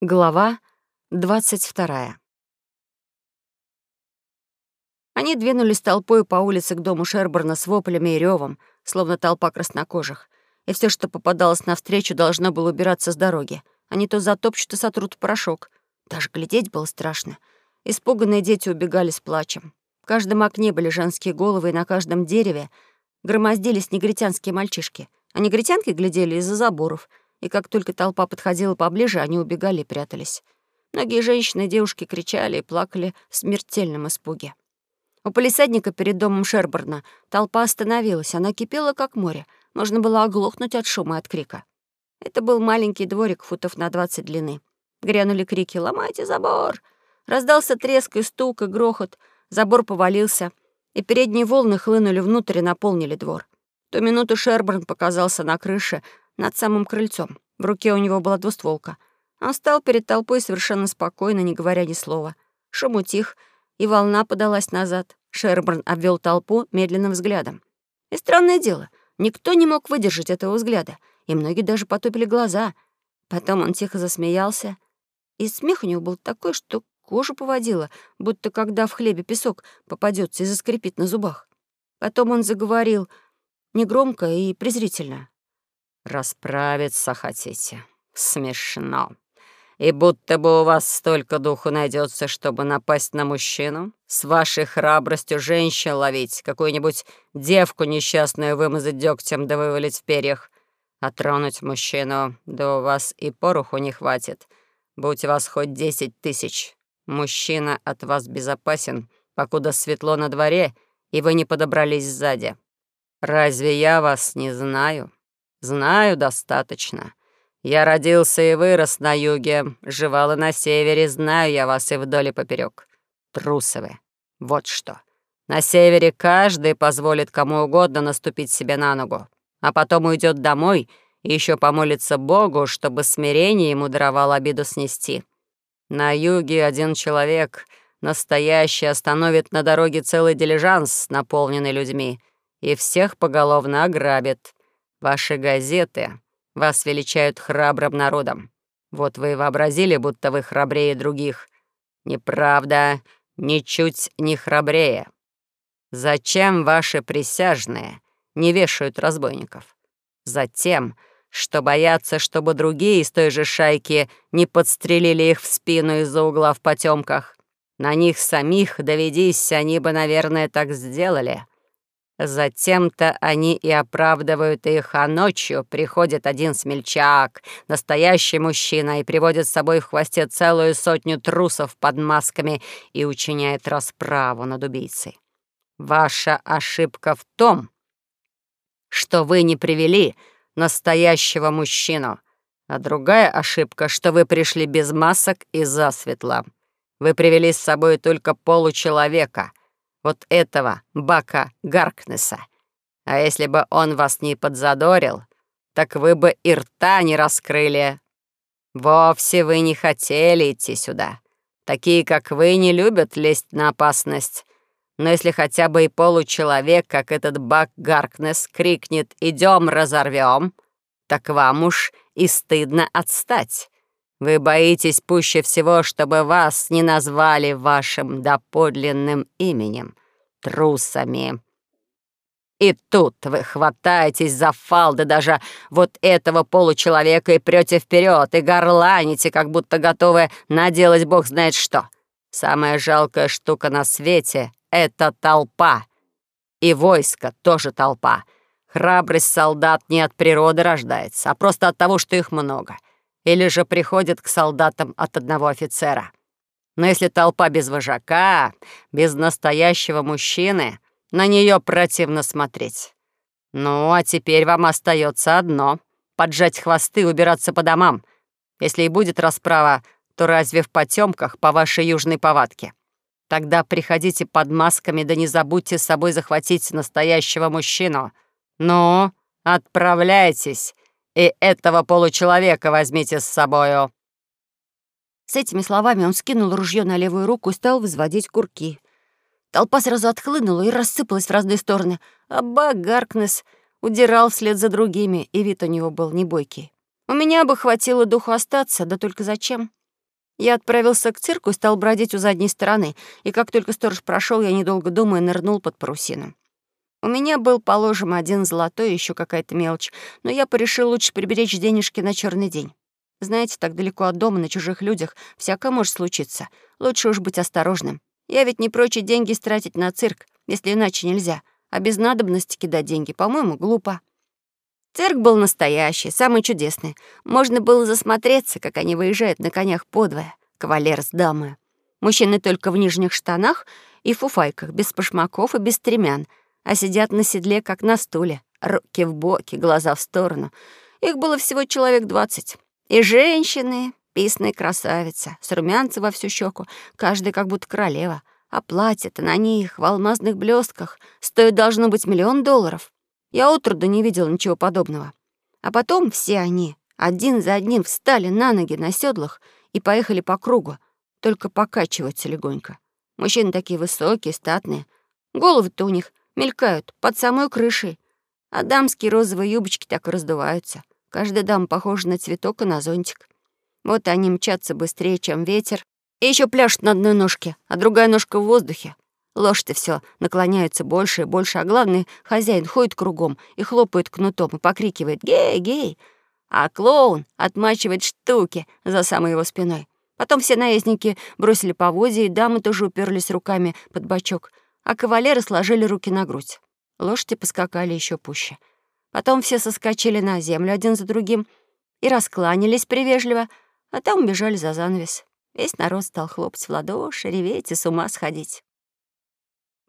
Глава 22. Они двинулись толпой по улице к дому Шерберна с воплями и ревом, словно толпа краснокожих. И все, что попадалось навстречу, должно было убираться с дороги. Они то затопчут и сотрут порошок. Даже глядеть было страшно. Испуганные дети убегали с плачем. В каждом окне были женские головы, и на каждом дереве громоздились негритянские мальчишки. А негритянки глядели из-за заборов — и как только толпа подходила поближе, они убегали и прятались. Многие женщины и девушки кричали и плакали в смертельном испуге. У полисадника перед домом Шерберна толпа остановилась, она кипела, как море. Можно было оглохнуть от шума и от крика. Это был маленький дворик футов на двадцать длины. Грянули крики «Ломайте забор!». Раздался треск и стук, и грохот. Забор повалился, и передние волны хлынули внутрь и наполнили двор. В ту минуту Шерберн показался на крыше, над самым крыльцом. В руке у него была двустволка. Он стал перед толпой совершенно спокойно, не говоря ни слова. Шум утих, и волна подалась назад. Шерберн обвел толпу медленным взглядом. И странное дело, никто не мог выдержать этого взгляда, и многие даже потупили глаза. Потом он тихо засмеялся, и смех у него был такой, что кожу поводило, будто когда в хлебе песок попадется и заскрипит на зубах. Потом он заговорил негромко и презрительно. Расправиться хотите? Смешно. И будто бы у вас столько духу найдется, чтобы напасть на мужчину, с вашей храбростью женщин ловить, какую-нибудь девку несчастную вымазать дегтем да вывалить в перьях, а тронуть мужчину, да у вас и пороху не хватит. Будь у вас хоть десять тысяч, мужчина от вас безопасен, покуда светло на дворе, и вы не подобрались сзади. Разве я вас не знаю?» Знаю достаточно. Я родился и вырос на юге, жевал и на севере, знаю я вас и вдоль и поперек. Трусовы. Вот что. На севере каждый позволит кому угодно наступить себе на ногу, а потом уйдет домой и еще помолится Богу, чтобы смирение ему даровал обиду снести. На юге один человек, настоящий, остановит на дороге целый дилижанс, наполненный людьми, и всех поголовно ограбит. Ваши газеты вас величают храбрым народом. Вот вы и вообразили, будто вы храбрее других. Неправда, ничуть не храбрее. Зачем ваши присяжные не вешают разбойников? Затем, что боятся, чтобы другие из той же шайки не подстрелили их в спину из-за угла в потемках. На них самих, доведись, они бы, наверное, так сделали. Затем-то они и оправдывают их, а ночью приходит один смельчак, настоящий мужчина, и приводит с собой в хвосте целую сотню трусов под масками и учиняет расправу над убийцей. Ваша ошибка в том, что вы не привели настоящего мужчину, а другая ошибка, что вы пришли без масок и засветло. Вы привели с собой только получеловека — вот этого Бака Гаркнеса. А если бы он вас не подзадорил, так вы бы и рта не раскрыли. Вовсе вы не хотели идти сюда. Такие, как вы, не любят лезть на опасность. Но если хотя бы и получеловек, как этот Бак Гаркнес, крикнет «Идем, разорвем», так вам уж и стыдно отстать. Вы боитесь пуще всего, чтобы вас не назвали вашим доподлинным именем — трусами. И тут вы хватаетесь за фалды даже вот этого получеловека и прете вперед, и горланите, как будто готовы наделать бог знает что. Самая жалкая штука на свете — это толпа. И войско тоже толпа. Храбрость солдат не от природы рождается, а просто от того, что их много — или же приходит к солдатам от одного офицера. Но если толпа без вожака, без настоящего мужчины, на нее противно смотреть. Ну, а теперь вам остается одно — поджать хвосты и убираться по домам. Если и будет расправа, то разве в потемках по вашей южной повадке? Тогда приходите под масками, да не забудьте с собой захватить настоящего мужчину. Ну, отправляйтесь, и этого получеловека возьмите с собою». С этими словами он скинул ружье на левую руку и стал возводить курки. Толпа сразу отхлынула и рассыпалась в разные стороны, а Багаркнес удирал вслед за другими, и вид у него был небойкий. У меня бы хватило духу остаться, да только зачем? Я отправился к цирку и стал бродить у задней стороны, и как только сторож прошел, я, недолго думая, нырнул под парусину. У меня был, положим, один золотой и еще какая-то мелочь, но я порешил лучше приберечь денежки на черный день. Знаете, так далеко от дома, на чужих людях, всякое может случиться. Лучше уж быть осторожным. Я ведь не прочь деньги стратить на цирк, если иначе нельзя. А без надобности кидать деньги, по-моему, глупо. Цирк был настоящий, самый чудесный. Можно было засмотреться, как они выезжают на конях подвое, кавалер с дамой. Мужчины только в нижних штанах и фуфайках, без пашмаков и без стремян, а сидят на седле, как на стуле, руки в боки, глаза в сторону. Их было всего человек двадцать. И женщины, писные красавица, с румянцем во всю щеку, каждая как будто королева. А платье-то на них в алмазных блестках стоит должно быть миллион долларов. Я отроду не видела ничего подобного. А потом все они один за одним встали на ноги на седлах и поехали по кругу, только покачиваются легонько. Мужчины такие высокие, статные. Головы-то у них мелькают под самой крышей, а дамские розовые юбочки так и раздуваются. Каждая дама похожа на цветок и на зонтик. Вот они мчатся быстрее, чем ветер, и еще пляшут на одной ножке, а другая ножка в воздухе. Лошади все наклоняются больше и больше, а главный хозяин ходит кругом и хлопает кнутом и покрикивает «Гей, гей!», а клоун отмачивает штуки за самой его спиной. Потом все наездники бросили поводья, и дамы тоже уперлись руками под бочок, а кавалеры сложили руки на грудь. Лошади поскакали еще пуще. Потом все соскочили на землю один за другим и раскланялись привежливо, а там убежали за занавес. Весь народ стал хлопать в ладоши, реветь и с ума сходить.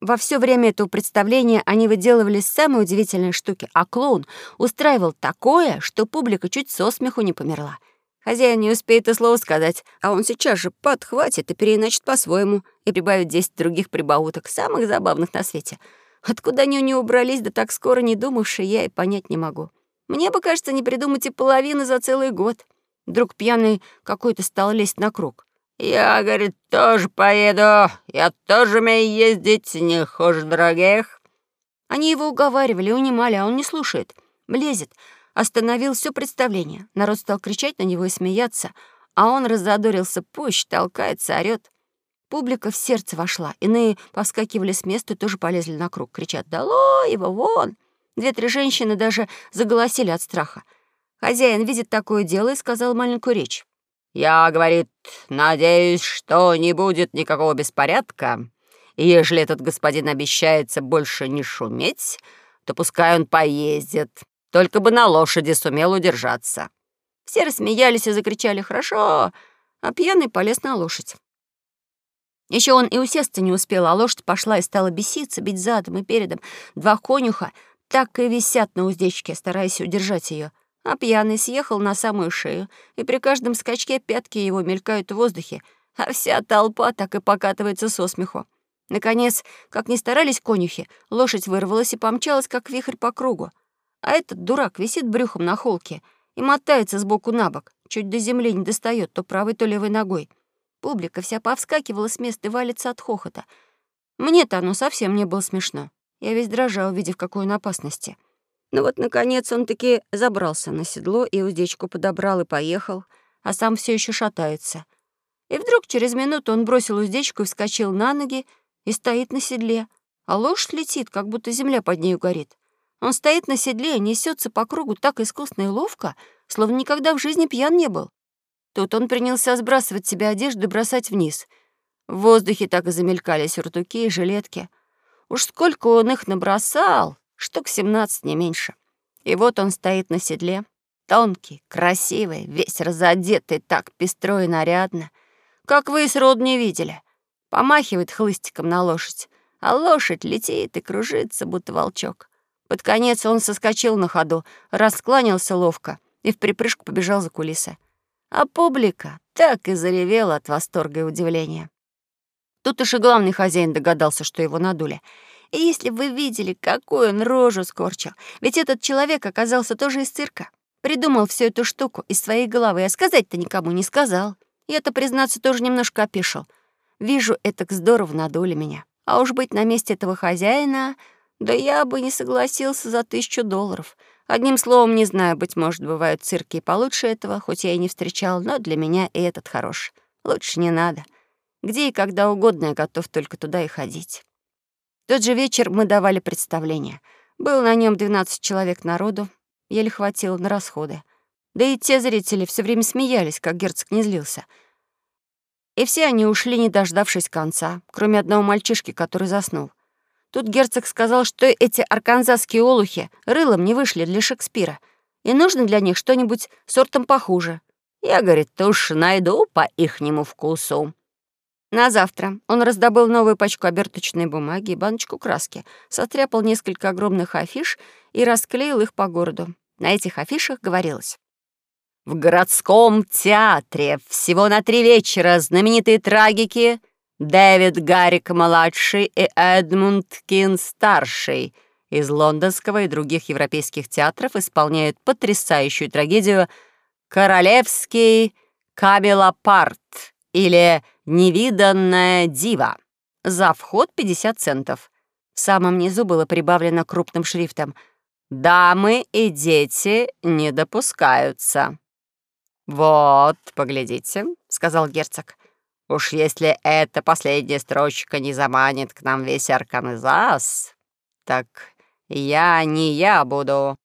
Во все время этого представления они выделывали самые удивительные штуки, а клоун устраивал такое, что публика чуть со смеху не померла. Хозяин не успеет и слова сказать, а он сейчас же подхватит и переиначит по-своему и прибавит 10 других прибауток, самых забавных на свете. Откуда они у него убрались, да так скоро не думавшие, я и понять не могу. Мне бы, кажется, не придумать и половины за целый год. Вдруг пьяный какой-то стал лезть на круг. «Я, говорит, тоже поеду. Я тоже умею ездить, не хуже дорогих». Они его уговаривали, унимали, а он не слушает. Лезет. Остановил все представление. Народ стал кричать на него и смеяться, а он разодорился пуще, толкается, орёт. Публика в сердце вошла. Иные повскакивали с места и тоже полезли на круг. Кричат «Долой его, вон!» Две-три женщины даже заголосили от страха. Хозяин видит такое дело и сказал маленькую речь. Я, говорит, надеюсь, что не будет никакого беспорядка. И ежели этот господин обещается больше не шуметь, то пускай он поездит. Только бы на лошади сумел удержаться. Все рассмеялись и закричали «Хорошо!», а пьяный полез на лошадь. Еще он и усесться не успел, а лошадь пошла и стала беситься, бить задом и передом. Два конюха так и висят на уздечке, стараясь удержать ее а пьяный съехал на самую шею, и при каждом скачке пятки его мелькают в воздухе, а вся толпа так и покатывается со смеху. Наконец, как ни старались конюхи, лошадь вырвалась и помчалась, как вихрь по кругу. А этот дурак висит брюхом на холке и мотается сбоку на бок, чуть до земли не достает то правой, то левой ногой. Публика вся повскакивала с места и валится от хохота. Мне-то оно совсем не было смешно. Я весь дрожал, увидев, какой он опасности. Ну вот, наконец, он таки забрался на седло и уздечку подобрал и поехал, а сам все еще шатается. И вдруг через минуту он бросил уздечку и вскочил на ноги и стоит на седле, а лошадь летит, как будто земля под нею горит. Он стоит на седле и несется по кругу так искусно и ловко, словно никогда в жизни пьян не был. Тут он принялся сбрасывать себе одежду и бросать вниз. В воздухе так и замелькали сюртуки и жилетки. Уж сколько он их набросал, штук семнадцать, не меньше. И вот он стоит на седле, тонкий, красивый, весь разодетый так пестро и нарядно, как вы и сроду не видели. Помахивает хлыстиком на лошадь, а лошадь летит и кружится, будто волчок. Под конец он соскочил на ходу, раскланялся ловко и в припрыжку побежал за кулисы. А публика так и заревела от восторга и удивления. Тут уж и главный хозяин догадался, что его надули — и если вы видели, какую он рожу скорчил, ведь этот человек оказался тоже из цирка. Придумал всю эту штуку из своей головы, а сказать-то никому не сказал. И это, признаться, тоже немножко опешил. Вижу, это здорово надули меня. А уж быть на месте этого хозяина, да я бы не согласился за тысячу долларов. Одним словом, не знаю, быть может, бывают цирки и получше этого, хоть я и не встречал, но для меня и этот хорош. Лучше не надо. Где и когда угодно я готов только туда и ходить. В тот же вечер мы давали представление. Было на нем 12 человек народу, еле хватило на расходы. Да и те зрители все время смеялись, как герцог не злился. И все они ушли, не дождавшись конца, кроме одного мальчишки, который заснул. Тут герцог сказал, что эти арканзасские олухи рылом не вышли для Шекспира, и нужно для них что-нибудь сортом похуже. Я, говорит, уж найду по ихнему вкусу. На завтра он раздобыл новую пачку оберточной бумаги и баночку краски, сотряпал несколько огромных афиш и расклеил их по городу. На этих афишах говорилось. В городском театре всего на три вечера знаменитые трагики Дэвид Гаррик-младший и Эдмунд Кин-старший из лондонского и других европейских театров исполняют потрясающую трагедию «Королевский Камелопарт» или «Невиданная дива». За вход 50 центов. В самом низу было прибавлено крупным шрифтом «Дамы и дети не допускаются». «Вот, поглядите», — сказал герцог. «Уж если эта последняя строчка не заманит к нам весь Арканзас, так я не я буду